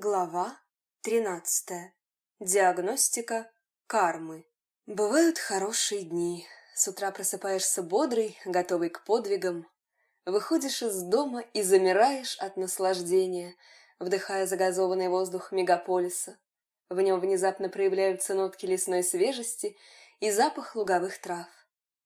Глава 13. Диагностика кармы. Бывают хорошие дни. С утра просыпаешься бодрый, готовый к подвигам. Выходишь из дома и замираешь от наслаждения, вдыхая загазованный воздух мегаполиса. В нем внезапно проявляются нотки лесной свежести и запах луговых трав.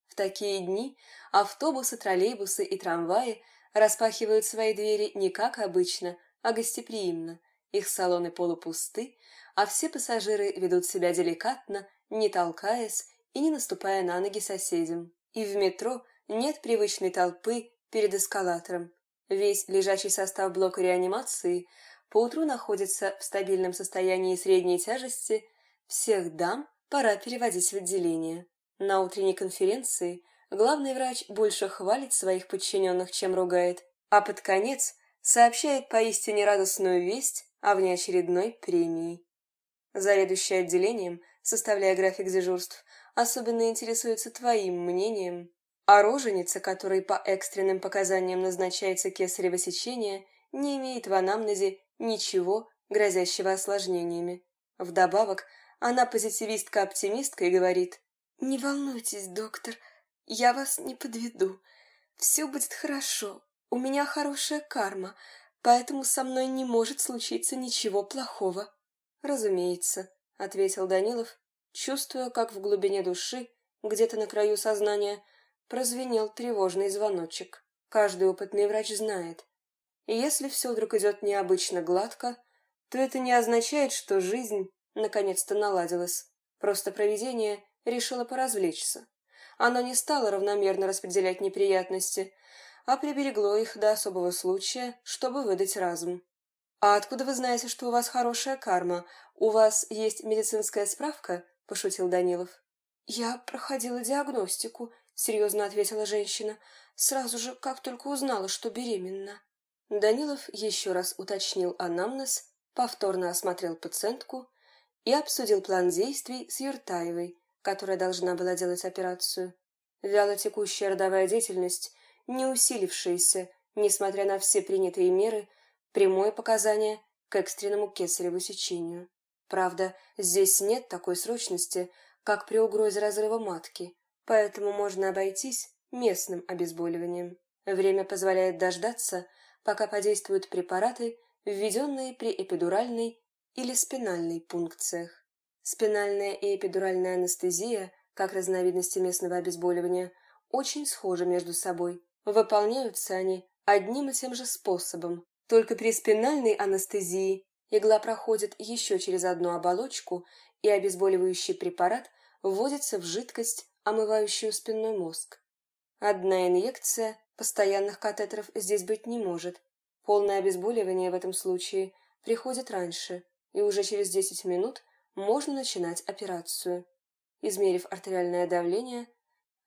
В такие дни автобусы, троллейбусы и трамваи распахивают свои двери не как обычно, а гостеприимно – их салоны полупусты, а все пассажиры ведут себя деликатно, не толкаясь и не наступая на ноги соседям. И в метро нет привычной толпы перед эскалатором. Весь лежачий состав блока реанимации поутру находится в стабильном состоянии средней тяжести, всех дам пора переводить в отделение. На утренней конференции главный врач больше хвалит своих подчиненных, чем ругает, а под конец сообщает поистине радостную весть о внеочередной премии. Заведующий отделением, составляя график дежурств, особенно интересуется твоим мнением. А роженица, которой по экстренным показаниям назначается кесарево сечение, не имеет в анамнезе ничего, грозящего осложнениями. Вдобавок, она позитивистка-оптимистка и говорит, «Не волнуйтесь, доктор, я вас не подведу. Все будет хорошо. У меня хорошая карма, поэтому со мной не может случиться ничего плохого. Разумеется, ответил Данилов, чувствуя, как в глубине души, где-то на краю сознания, прозвенел тревожный звоночек. Каждый опытный врач знает. И если все вдруг идет необычно гладко, то это не означает, что жизнь наконец-то наладилась. Просто провидение решило поразвлечься. Оно не стало равномерно распределять неприятности, а приберегло их до особого случая, чтобы выдать разум. «А откуда вы знаете, что у вас хорошая карма? У вас есть медицинская справка?» – пошутил Данилов. «Я проходила диагностику», – серьезно ответила женщина, сразу же, как только узнала, что беременна. Данилов еще раз уточнил анамнез, повторно осмотрел пациентку и обсудил план действий с Юртаевой, которая должна была делать операцию. Вяло текущая родовая деятельность не усилившееся, несмотря на все принятые меры, прямое показание к экстренному кесареву сечению. Правда, здесь нет такой срочности, как при угрозе разрыва матки, поэтому можно обойтись местным обезболиванием. Время позволяет дождаться, пока подействуют препараты, введенные при эпидуральной или спинальной пункциях. Спинальная и эпидуральная анестезия, как разновидности местного обезболивания, очень схожи между собой, Выполняются они одним и тем же способом, только при спинальной анестезии игла проходит еще через одну оболочку, и обезболивающий препарат вводится в жидкость, омывающую спинной мозг. Одна инъекция, постоянных катетеров здесь быть не может. Полное обезболивание в этом случае приходит раньше, и уже через 10 минут можно начинать операцию. Измерив артериальное давление,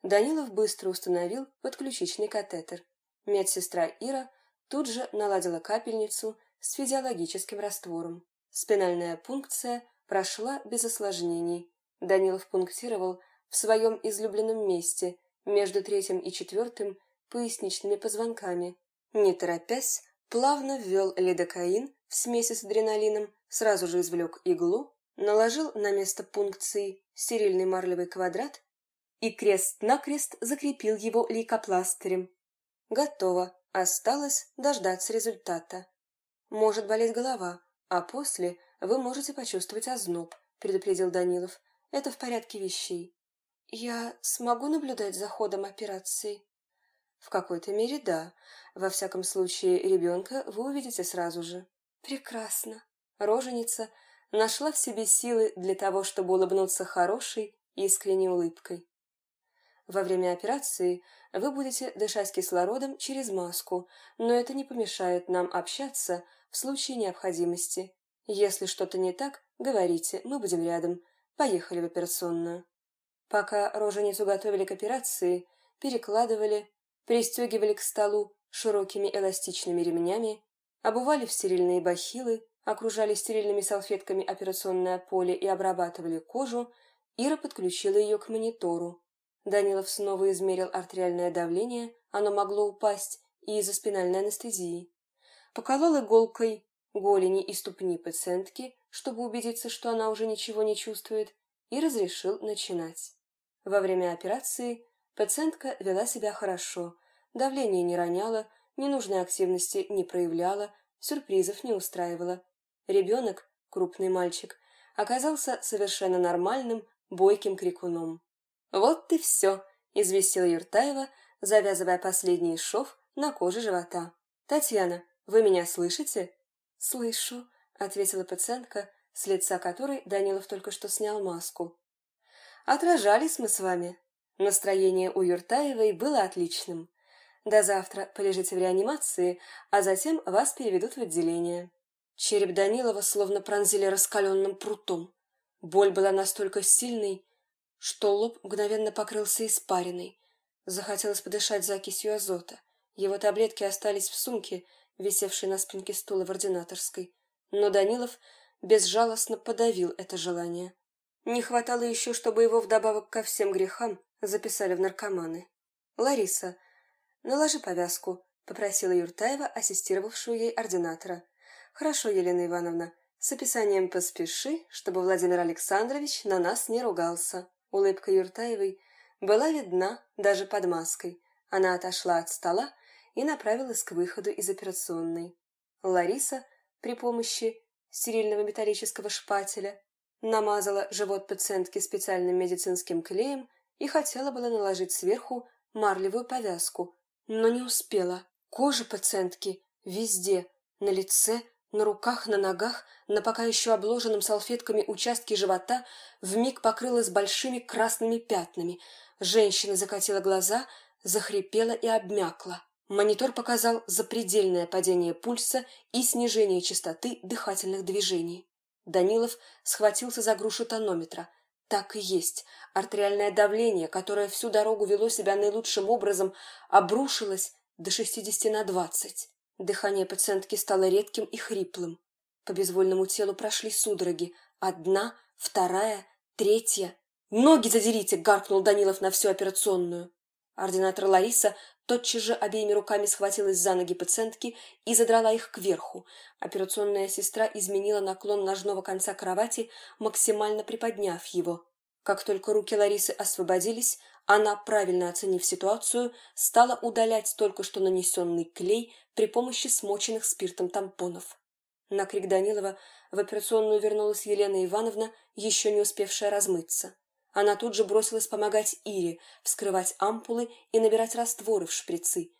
Данилов быстро установил подключичный катетер. Медсестра Ира тут же наладила капельницу с физиологическим раствором. Спинальная пункция прошла без осложнений. Данилов пунктировал в своем излюбленном месте, между третьим и четвертым поясничными позвонками. Не торопясь, плавно ввел лидокаин в смеси с адреналином, сразу же извлек иглу, наложил на место пункции стерильный марлевый квадрат и крест-накрест закрепил его лейкопластырем. Готово, осталось дождаться результата. Может болеть голова, а после вы можете почувствовать озноб, предупредил Данилов. Это в порядке вещей. Я смогу наблюдать за ходом операции? В какой-то мере да. Во всяком случае, ребенка вы увидите сразу же. Прекрасно. Роженица нашла в себе силы для того, чтобы улыбнуться хорошей, искренней улыбкой. Во время операции вы будете дышать кислородом через маску, но это не помешает нам общаться в случае необходимости. Если что-то не так, говорите, мы будем рядом. Поехали в операционную. Пока роженицу готовили к операции, перекладывали, пристегивали к столу широкими эластичными ремнями, обували в стерильные бахилы, окружали стерильными салфетками операционное поле и обрабатывали кожу, Ира подключила ее к монитору. Данилов снова измерил артериальное давление, оно могло упасть и из-за спинальной анестезии. Поколол иголкой голени и ступни пациентки, чтобы убедиться, что она уже ничего не чувствует, и разрешил начинать. Во время операции пациентка вела себя хорошо, давление не роняло, ненужной активности не проявляла, сюрпризов не устраивала. Ребенок, крупный мальчик, оказался совершенно нормальным, бойким крикуном. «Вот и все!» – известила Юртаева, завязывая последний шов на коже живота. «Татьяна, вы меня слышите?» «Слышу», — ответила пациентка, с лица которой Данилов только что снял маску. «Отражались мы с вами. Настроение у Юртаевой было отличным. До завтра полежите в реанимации, а затем вас переведут в отделение». Череп Данилова словно пронзили раскаленным прутом. Боль была настолько сильной, что лоб мгновенно покрылся испариной. Захотелось подышать закисью азота. Его таблетки остались в сумке, висевшей на спинке стула в ординаторской. Но Данилов безжалостно подавил это желание. Не хватало еще, чтобы его вдобавок ко всем грехам записали в наркоманы. «Лариса, наложи повязку», — попросила Юртаева, ассистировавшую ей ординатора. «Хорошо, Елена Ивановна. С описанием поспеши, чтобы Владимир Александрович на нас не ругался». Улыбка Юртаевой была видна даже под маской. Она отошла от стола и направилась к выходу из операционной. Лариса при помощи стерильного металлического шпателя намазала живот пациентки специальным медицинским клеем и хотела было наложить сверху марлевую повязку, но не успела. Кожа пациентки везде, на лице, на руках, на ногах, на пока еще обложенном салфетками участке живота вмиг покрылась большими красными пятнами. Женщина закатила глаза, захрипела и обмякла. Монитор показал запредельное падение пульса и снижение частоты дыхательных движений. Данилов схватился за грушу тонометра. Так и есть. Артериальное давление, которое всю дорогу вело себя наилучшим образом, обрушилось до 60 на 20. Дыхание пациентки стало редким и хриплым. По безвольному телу прошли судороги. Одна, вторая, третья. «Ноги задерите!» — гаркнул Данилов на всю операционную. Ординатор Лариса тотчас же обеими руками схватилась за ноги пациентки и задрала их кверху. Операционная сестра изменила наклон ножного конца кровати, максимально приподняв его. Как только руки Ларисы освободились, она, правильно оценив ситуацию, стала удалять только что нанесенный клей при помощи смоченных спиртом тампонов. На крик Данилова в операционную вернулась Елена Ивановна, еще не успевшая размыться. Она тут же бросилась помогать Ире, вскрывать ампулы и набирать растворы в шприцы.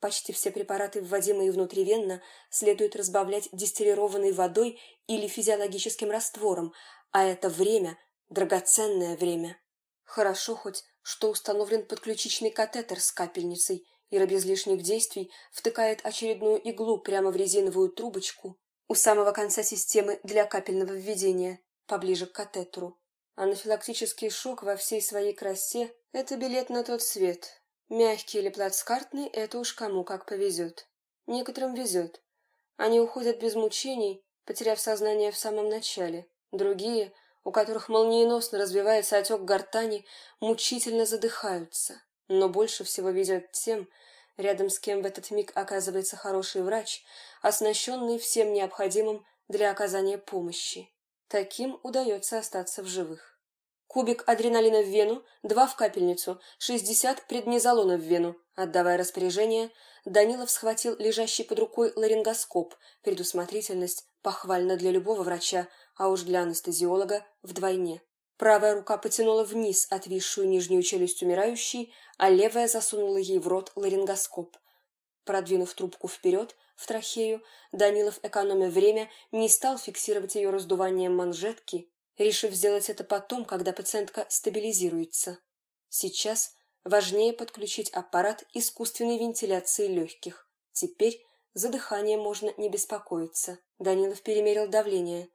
Почти все препараты, вводимые внутривенно, следует разбавлять дистиллированной водой или физиологическим раствором, а это время – драгоценное время. Хорошо хоть, что установлен подключичный катетер с капельницей. Ира без лишних действий втыкает очередную иглу прямо в резиновую трубочку у самого конца системы для капельного введения, поближе к катетеру. Анафилактический шок во всей своей красе – это билет на тот свет. Мягкий или плацкартный – это уж кому как повезет. Некоторым везет. Они уходят без мучений, потеряв сознание в самом начале. Другие, у которых молниеносно развивается отек гортани, мучительно задыхаются. Но больше всего везет тем, рядом с кем в этот миг оказывается хороший врач, оснащенный всем необходимым для оказания помощи. Таким удается остаться в живых. Кубик адреналина в вену, два в капельницу, шестьдесят преднизолона в вену. Отдавая распоряжение, Данилов схватил лежащий под рукой ларингоскоп. Предусмотрительность похвальна для любого врача, а уж для анестезиолога вдвойне. Правая рука потянула вниз отвисшую нижнюю челюсть умирающей, а левая засунула ей в рот ларингоскоп. Продвинув трубку вперед, в трахею, Данилов, экономя время, не стал фиксировать ее раздуванием манжетки, решив сделать это потом, когда пациентка стабилизируется. Сейчас важнее подключить аппарат искусственной вентиляции легких. Теперь за дыхание можно не беспокоиться. Данилов перемерил давление.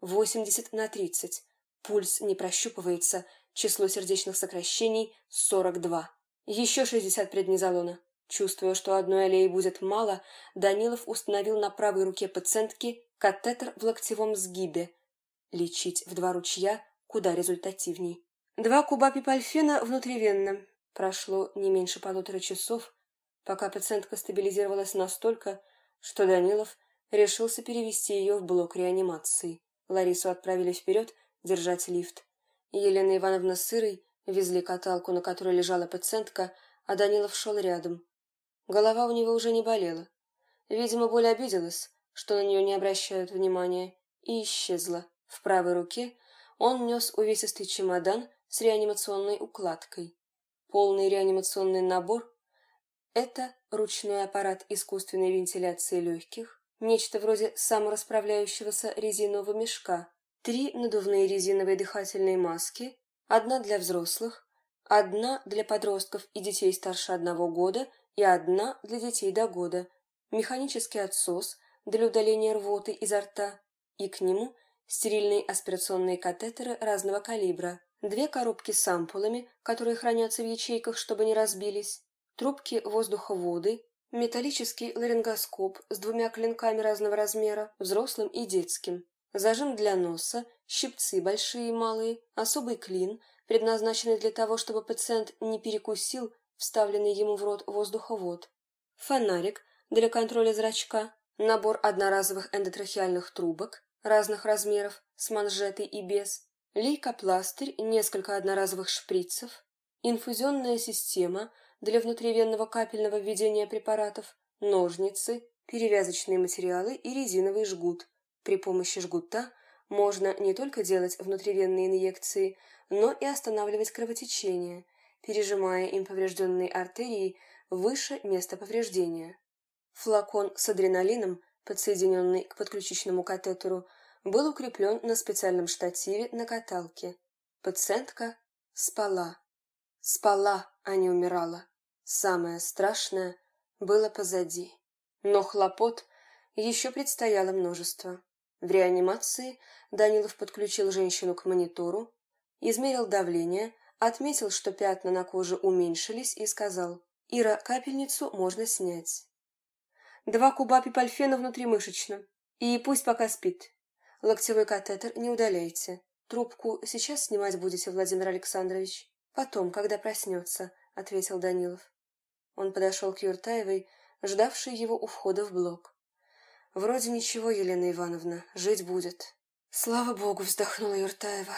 80 на 30. Пульс не прощупывается. Число сердечных сокращений 42. Еще 60 преднизолона. Чувствуя, что одной аллеи будет мало, Данилов установил на правой руке пациентки катетер в локтевом сгибе – Лечить в два ручья куда результативней. Два куба пипальфена внутривенно. Прошло не меньше полутора часов, пока пациентка стабилизировалась настолько, что Данилов решился перевести ее в блок реанимации. Ларису отправили вперед держать лифт. Елена Ивановна с Ирой везли каталку, на которой лежала пациентка, а Данилов шел рядом. Голова у него уже не болела. Видимо, боль обиделась, что на нее не обращают внимания, и исчезла. В правой руке он нес увесистый чемодан с реанимационной укладкой. Полный реанимационный набор – это ручной аппарат искусственной вентиляции легких, нечто вроде саморасправляющегося резинового мешка, три надувные резиновые дыхательные маски, одна для взрослых, одна для подростков и детей старше одного года и одна для детей до года, механический отсос для удаления рвоты изо рта и к нему стерильные аспирационные катетеры разного калибра, две коробки с ампулами, которые хранятся в ячейках, чтобы не разбились, трубки воздуховоды, металлический ларингоскоп с двумя клинками разного размера, взрослым и детским, зажим для носа, щипцы большие и малые, особый клин, предназначенный для того, чтобы пациент не перекусил вставленный ему в рот воздуховод, фонарик для контроля зрачка, набор одноразовых эндотрахеальных трубок разных размеров с манжетой и без, лейкопластырь, несколько одноразовых шприцев, инфузионная система для внутривенного капельного введения препаратов, ножницы, перевязочные материалы и резиновый жгут. При помощи жгута можно не только делать внутривенные инъекции, но и останавливать кровотечение, пережимая им поврежденные артерии выше места повреждения. Флакон с адреналином, подсоединенный к подключичному катетеру, был укреплен на специальном штативе на каталке. Пациентка спала. Спала, а не умирала. Самое страшное было позади. Но хлопот еще предстояло множество. В реанимации Данилов подключил женщину к монитору, измерил давление, отметил, что пятна на коже уменьшились и сказал, «Ира, капельницу можно снять». Два куба пипальфена внутримышечно. И пусть пока спит. Локтевой катетер не удаляйте. Трубку сейчас снимать будете, Владимир Александрович? Потом, когда проснется, — ответил Данилов. Он подошел к Юртаевой, ждавшей его у входа в блок. «Вроде ничего, Елена Ивановна, жить будет». «Слава богу!» — вздохнула Юртаева.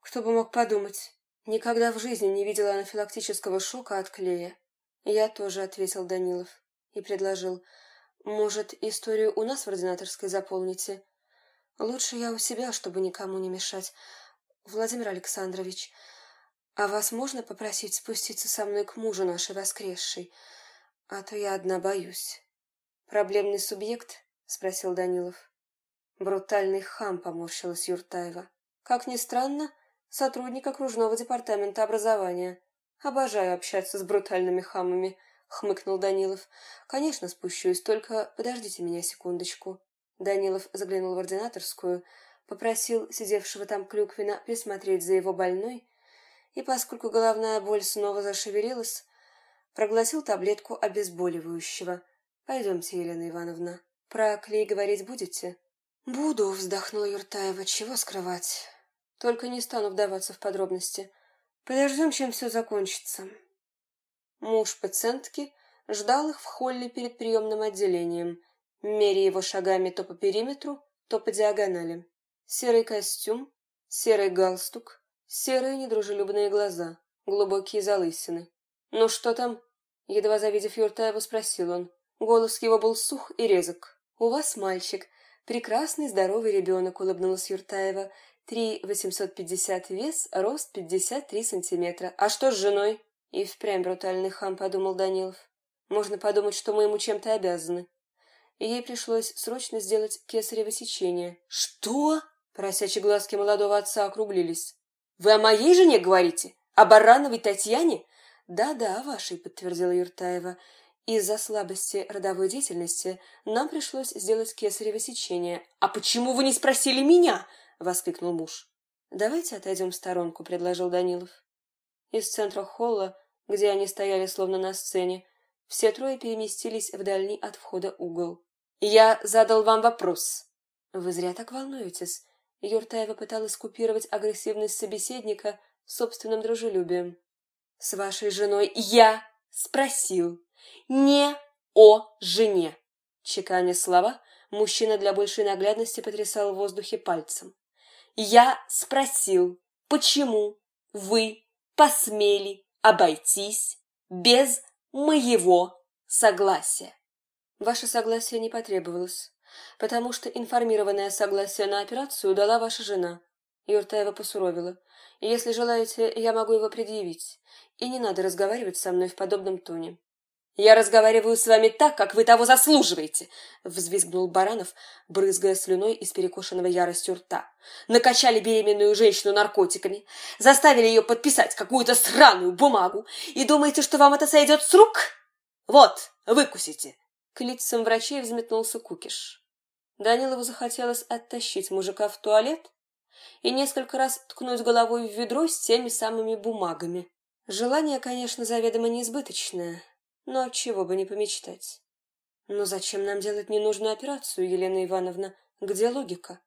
«Кто бы мог подумать? Никогда в жизни не видела анафилактического шока от клея». «Я тоже», — ответил Данилов и предложил. «Может, историю у нас в ординаторской заполните? Лучше я у себя, чтобы никому не мешать. Владимир Александрович, а вас можно попросить спуститься со мной к мужу нашей воскресшей? А то я одна боюсь. Проблемный субъект? Спросил Данилов. Брутальный хам, поморщилась Юртаева. Как ни странно, сотрудник окружного департамента образования. Обожаю общаться с брутальными хамами, хмыкнул Данилов. Конечно, спущусь, только подождите меня секундочку. Данилов заглянул в ординаторскую, попросил сидевшего там Клюквина присмотреть за его больной, и, поскольку головная боль снова зашевелилась, проглотил таблетку обезболивающего. «Пойдемте, Елена Ивановна. Про клей говорить будете?» «Буду», — вздохнула Юртаева. «Чего скрывать? Только не стану вдаваться в подробности. Подождем, чем все закончится». Муж пациентки ждал их в холле перед приемным отделением — меря его шагами то по периметру, то по диагонали. Серый костюм, серый галстук, серые недружелюбные глаза, глубокие залысины. «Ну что там?» Едва завидев Юртаева, спросил он. Голос его был сух и резок. «У вас мальчик. Прекрасный, здоровый ребенок», — улыбнулась Юртаева. «Три восемьсот пятьдесят вес, рост пятьдесят три сантиметра. А что с женой?» И впрямь брутальный хам, подумал Данилов. «Можно подумать, что мы ему чем-то обязаны» и ей пришлось срочно сделать кесарево сечение. «Что?» – просячие глазки молодого отца округлились. «Вы о моей жене говорите? О Барановой Татьяне?» «Да-да, вашей», – подтвердила Юртаева. «Из-за слабости родовой деятельности нам пришлось сделать кесарево сечение». «А почему вы не спросили меня?» – воскликнул муж. «Давайте отойдем в сторонку», – предложил Данилов. Из центра холла, где они стояли словно на сцене, все трое переместились в дальний от входа угол. «Я задал вам вопрос». «Вы зря так волнуетесь». Юртаева пыталась купировать агрессивность собеседника собственным дружелюбием. «С вашей женой я спросил. Не о жене». Чеканя слова, Мужчина для большей наглядности потрясал в воздухе пальцем. «Я спросил, почему вы посмели обойтись без моего согласия?» Ваше согласие не потребовалось, потому что информированное согласие на операцию дала ваша жена. Юртаева посуровила. Если желаете, я могу его предъявить. И не надо разговаривать со мной в подобном тоне. «Я разговариваю с вами так, как вы того заслуживаете!» — взвизгнул Баранов, брызгая слюной из перекошенного яростью рта. «Накачали беременную женщину наркотиками, заставили ее подписать какую-то сраную бумагу, и думаете, что вам это сойдет с рук? Вот, выкусите!» К лицам врачей взметнулся кукиш. Данилову захотелось оттащить мужика в туалет и несколько раз ткнуть головой в ведро с теми самыми бумагами. Желание, конечно, заведомо неизбыточное, но чего бы не помечтать. Но зачем нам делать ненужную операцию, Елена Ивановна? Где логика?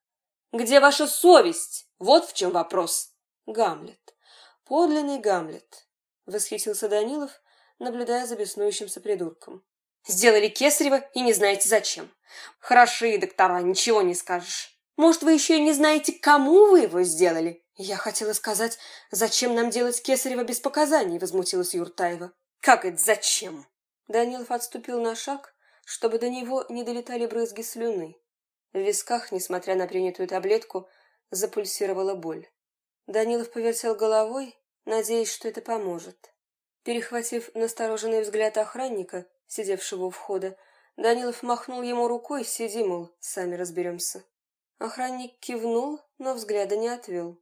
Где ваша совесть? Вот в чем вопрос. Гамлет. Подлинный Гамлет. Восхитился Данилов, наблюдая за беснующимся придурком. Сделали кесарево и не знаете зачем. Хорошие доктора, ничего не скажешь. Может, вы еще и не знаете, кому вы его сделали? Я хотела сказать, зачем нам делать кесарево без показаний, возмутилась Юртаева. Как это зачем? Данилов отступил на шаг, чтобы до него не долетали брызги слюны. В висках, несмотря на принятую таблетку, запульсировала боль. Данилов повертел головой, надеясь, что это поможет. Перехватив настороженный взгляд охранника, сидевшего у входа, Данилов махнул ему рукой, сиди, мол, сами разберемся. Охранник кивнул, но взгляда не отвел.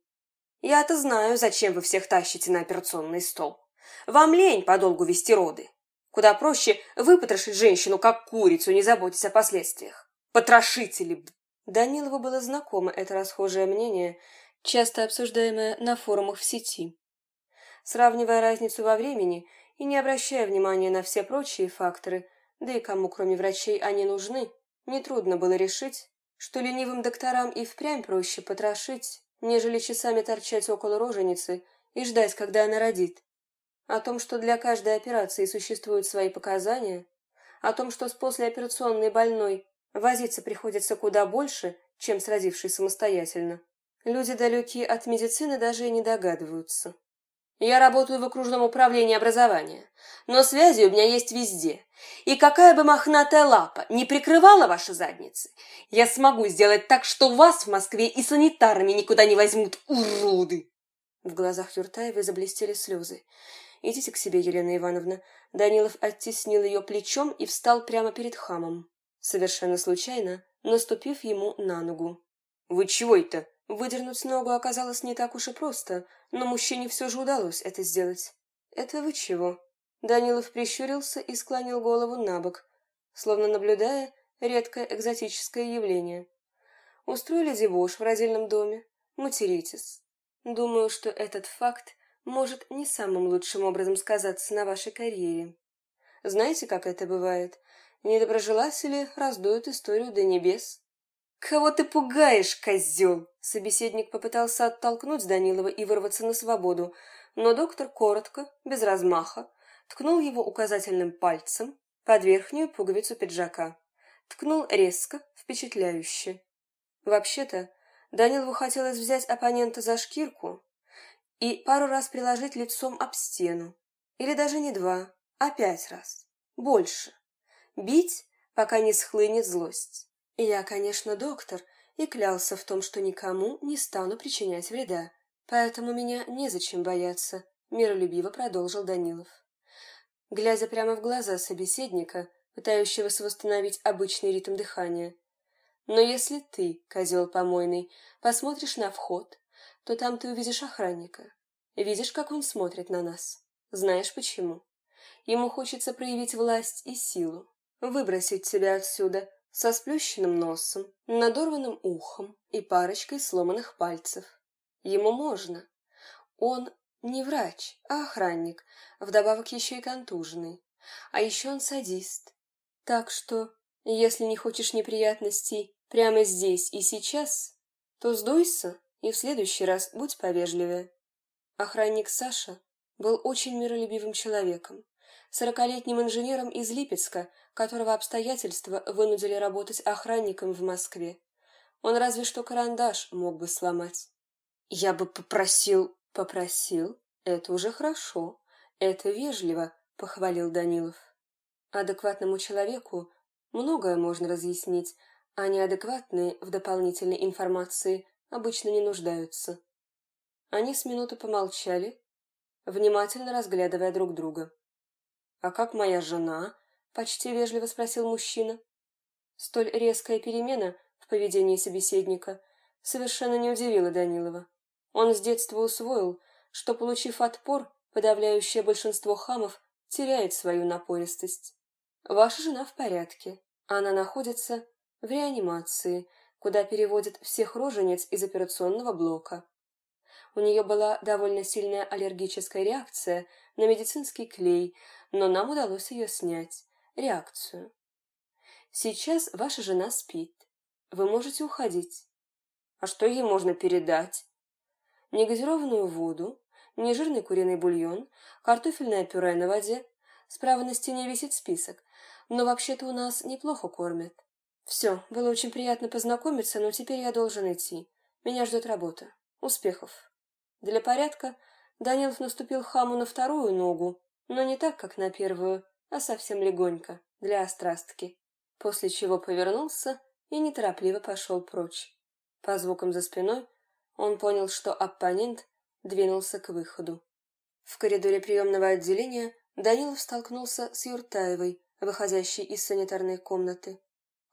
«Я-то знаю, зачем вы всех тащите на операционный стол. Вам лень подолгу вести роды. Куда проще выпотрошить женщину, как курицу, не заботясь о последствиях. Потрошители!» Данилову было знакомо это расхожее мнение, часто обсуждаемое на форумах в сети. Сравнивая разницу во времени и не обращая внимания на все прочие факторы, да и кому, кроме врачей, они нужны, нетрудно было решить, что ленивым докторам и впрямь проще потрошить, нежели часами торчать около роженицы и ждать, когда она родит. О том, что для каждой операции существуют свои показания, о том, что с послеоперационной больной возиться приходится куда больше, чем с родившей самостоятельно, люди, далекие от медицины, даже и не догадываются. Я работаю в окружном управлении образования, но связи у меня есть везде. И какая бы мохнатая лапа не прикрывала ваши задницы, я смогу сделать так, что вас в Москве и санитарами никуда не возьмут, уроды!» В глазах Юртаевой заблестели слезы. «Идите к себе, Елена Ивановна». Данилов оттеснил ее плечом и встал прямо перед хамом, совершенно случайно, наступив ему на ногу. «Вы чего это?» Выдернуть ногу оказалось не так уж и просто, но мужчине все же удалось это сделать. «Это вы чего?» Данилов прищурился и склонил голову на бок, словно наблюдая редкое экзотическое явление. «Устроили дебош в родильном доме? Материтесь. Думаю, что этот факт может не самым лучшим образом сказаться на вашей карьере. Знаете, как это бывает? Недоброжелатели раздуют историю до небес, «Кого ты пугаешь, козел?» Собеседник попытался оттолкнуть Данилова и вырваться на свободу, но доктор коротко, без размаха, ткнул его указательным пальцем под верхнюю пуговицу пиджака. Ткнул резко, впечатляюще. Вообще-то, Данилову хотелось взять оппонента за шкирку и пару раз приложить лицом об стену. Или даже не два, а пять раз. Больше. Бить, пока не схлынет злость. Я, конечно, доктор, и клялся в том, что никому не стану причинять вреда, поэтому меня незачем бояться, миролюбиво продолжил Данилов. Глядя прямо в глаза собеседника, пытающегося восстановить обычный ритм дыхания. Но если ты, козел помойный, посмотришь на вход, то там ты увидишь охранника. Видишь, как он смотрит на нас. Знаешь почему? Ему хочется проявить власть и силу, выбросить тебя отсюда, со сплющенным носом, надорванным ухом и парочкой сломанных пальцев. Ему можно. Он не врач, а охранник, вдобавок еще и контуженный. А еще он садист. Так что, если не хочешь неприятностей прямо здесь и сейчас, то сдуйся и в следующий раз будь повежливее. Охранник Саша был очень миролюбивым человеком, сорокалетним инженером из Липецка, которого обстоятельства вынудили работать охранником в Москве. Он разве что карандаш мог бы сломать. Я бы попросил... Попросил? Это уже хорошо. Это вежливо, похвалил Данилов. Адекватному человеку многое можно разъяснить, а неадекватные в дополнительной информации обычно не нуждаются. Они с минуту помолчали, внимательно разглядывая друг друга. «А как моя жена?» — почти вежливо спросил мужчина. Столь резкая перемена в поведении собеседника совершенно не удивила Данилова. Он с детства усвоил, что, получив отпор, подавляющее большинство хамов теряет свою напористость. Ваша жена в порядке. Она находится в реанимации, куда переводят всех роженец из операционного блока. У нее была довольно сильная аллергическая реакция на медицинский клей, но нам удалось ее снять. Реакцию. Сейчас ваша жена спит. Вы можете уходить. А что ей можно передать? Негазированную воду, нежирный куриный бульон, картофельное пюре на воде. Справа на стене висит список. Но вообще-то у нас неплохо кормят. Все, было очень приятно познакомиться, но теперь я должен идти. Меня ждет работа. Успехов. Для порядка Данилов наступил хаму на вторую ногу, но не так, как на первую, а совсем легонько, для острастки, после чего повернулся и неторопливо пошел прочь. По звукам за спиной он понял, что оппонент двинулся к выходу. В коридоре приемного отделения Данилов столкнулся с Юртаевой, выходящей из санитарной комнаты.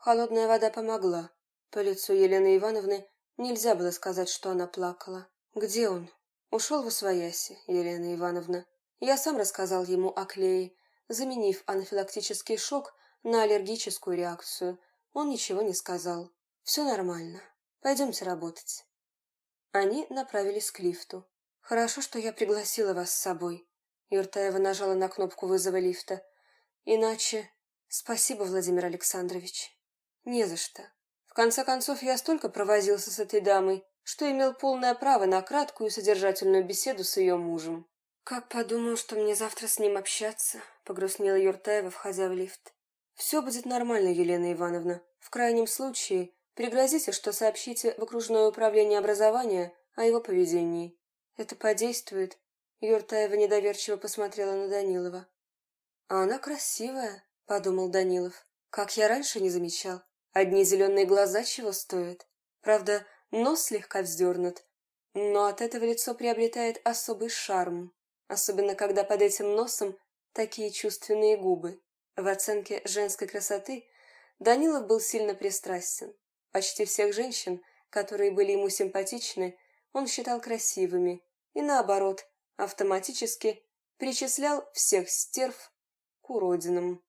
Холодная вода помогла. По лицу Елены Ивановны нельзя было сказать, что она плакала. «Где он?» Ушел в освояси, Елена Ивановна. Я сам рассказал ему о клее, заменив анафилактический шок на аллергическую реакцию. Он ничего не сказал. Все нормально. Пойдемте работать. Они направились к лифту. Хорошо, что я пригласила вас с собой. Юртаева нажала на кнопку вызова лифта. Иначе... Спасибо, Владимир Александрович. Не за что. В конце концов, я столько провозился с этой дамой, что имел полное право на краткую содержательную беседу с ее мужем. «Как подумал, что мне завтра с ним общаться?» — погрустнела Юртаева, входя в лифт. «Все будет нормально, Елена Ивановна. В крайнем случае, пригрозите, что сообщите в окружное управление образования о его поведении. Это подействует». Юртаева недоверчиво посмотрела на Данилова. «А она красивая», — подумал Данилов. «Как я раньше не замечал. Одни зеленые глаза чего стоят. Правда, нос слегка вздернут, но от этого лицо приобретает особый шарм, особенно когда под этим носом такие чувственные губы. В оценке женской красоты Данилов был сильно пристрастен. Почти всех женщин, которые были ему симпатичны, он считал красивыми, и наоборот, автоматически причислял всех стерв к уродинам.